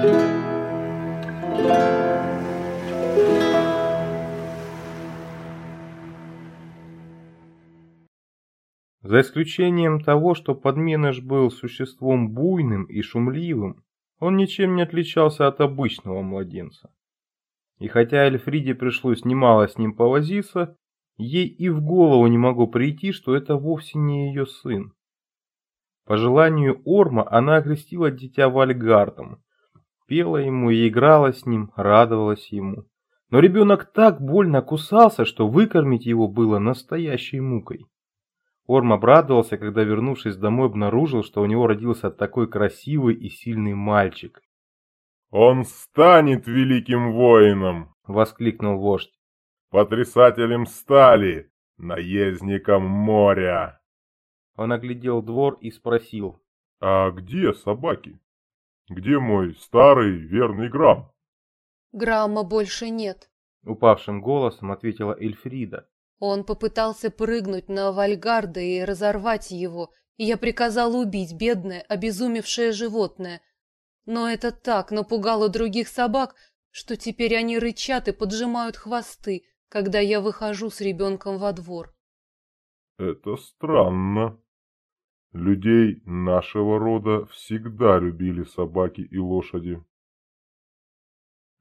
За исключением того, что подменыш был существом буйным и шумливым, он ничем не отличался от обычного младенца. И хотя Эльфриде пришлось немало с ним повозиться, ей и в голову не могло прийти, что это вовсе не ее сын. По желанию Орма она окрестила дитя Вальгардом, пела ему и играла с ним, радовалась ему. Но ребенок так больно кусался, что выкормить его было настоящей мукой. Орм обрадовался, когда, вернувшись домой, обнаружил, что у него родился такой красивый и сильный мальчик. «Он станет великим воином!» — воскликнул вождь. «Потрясателем стали, наездником моря!» Он оглядел двор и спросил. «А где собаки? Где мой старый верный Грамм?» «Грамма больше нет», — упавшим голосом ответила Эльфрида. Он попытался прыгнуть на Вальгарда и разорвать его, и я приказал убить бедное, обезумевшее животное. Но это так напугало других собак, что теперь они рычат и поджимают хвосты, когда я выхожу с ребенком во двор. Это странно. Людей нашего рода всегда любили собаки и лошади.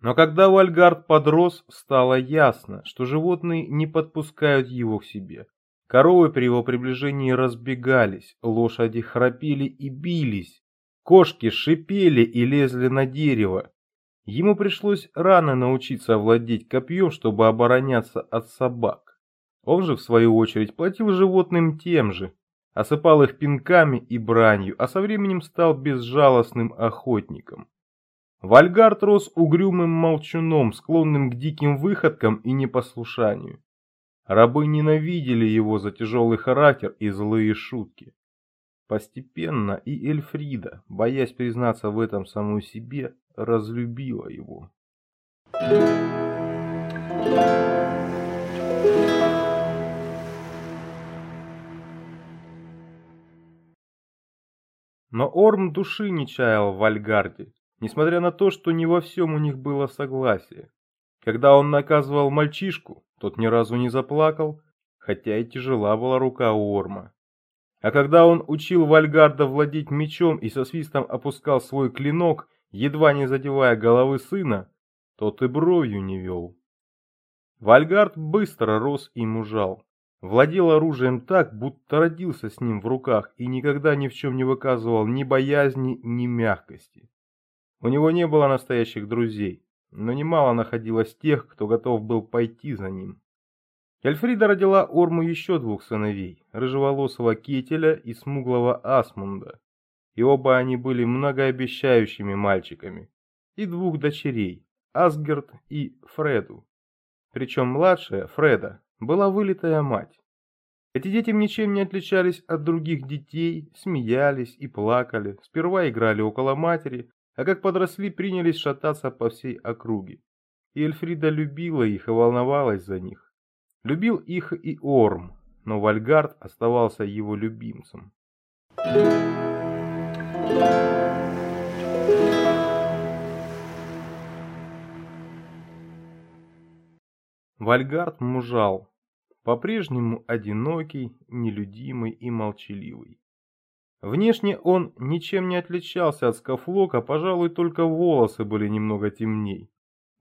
Но когда Вальгард подрос, стало ясно, что животные не подпускают его к себе. Коровы при его приближении разбегались, лошади храпели и бились, кошки шипели и лезли на дерево. Ему пришлось рано научиться владеть копьем, чтобы обороняться от собак. Он же, в свою очередь, платил животным тем же, осыпал их пинками и бранью, а со временем стал безжалостным охотником. Вальгард рос угрюмым молчуном, склонным к диким выходкам и непослушанию. Рабы ненавидели его за тяжелый характер и злые шутки. Постепенно и Эльфрида, боясь признаться в этом самой себе, разлюбила его. Но Орм души не чаял в Вальгарде несмотря на то, что не во всем у них было согласие. Когда он наказывал мальчишку, тот ни разу не заплакал, хотя и тяжела была рука у Орма. А когда он учил Вальгарда владеть мечом и со свистом опускал свой клинок, едва не задевая головы сына, тот и бровью не вел. Вальгард быстро рос и мужал. Владел оружием так, будто родился с ним в руках и никогда ни в чем не выказывал ни боязни, ни мягкости. У него не было настоящих друзей, но немало находилось тех, кто готов был пойти за ним. Эльфрида родила Орму еще двух сыновей, рыжеволосого Кетеля и смуглого Асмунда, и оба они были многообещающими мальчиками, и двух дочерей, Асгерт и Фреду. Причем младшая, Фреда, была вылитая мать. Эти дети ничем не отличались от других детей, смеялись и плакали, сперва играли около матери, а как подросли, принялись шататься по всей округе. И Эльфрида любила их и волновалась за них. Любил их и Орм, но Вальгард оставался его любимцем. Вальгард мужал, по-прежнему одинокий, нелюдимый и молчаливый. Внешне он ничем не отличался от скафлока, пожалуй, только волосы были немного темней,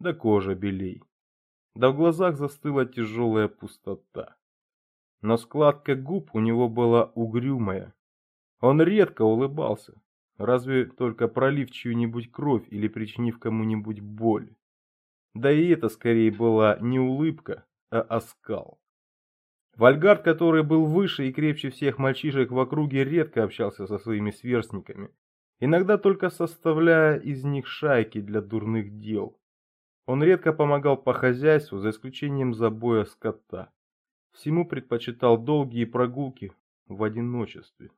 да кожа белей. Да в глазах застыла тяжелая пустота. Но складка губ у него была угрюмая. Он редко улыбался, разве только пролив чью-нибудь кровь или причинив кому-нибудь боль. Да и это скорее была не улыбка, а оскал. Вальгард, который был выше и крепче всех мальчишек в округе, редко общался со своими сверстниками, иногда только составляя из них шайки для дурных дел. Он редко помогал по хозяйству, за исключением забоя скота. Всему предпочитал долгие прогулки в одиночестве.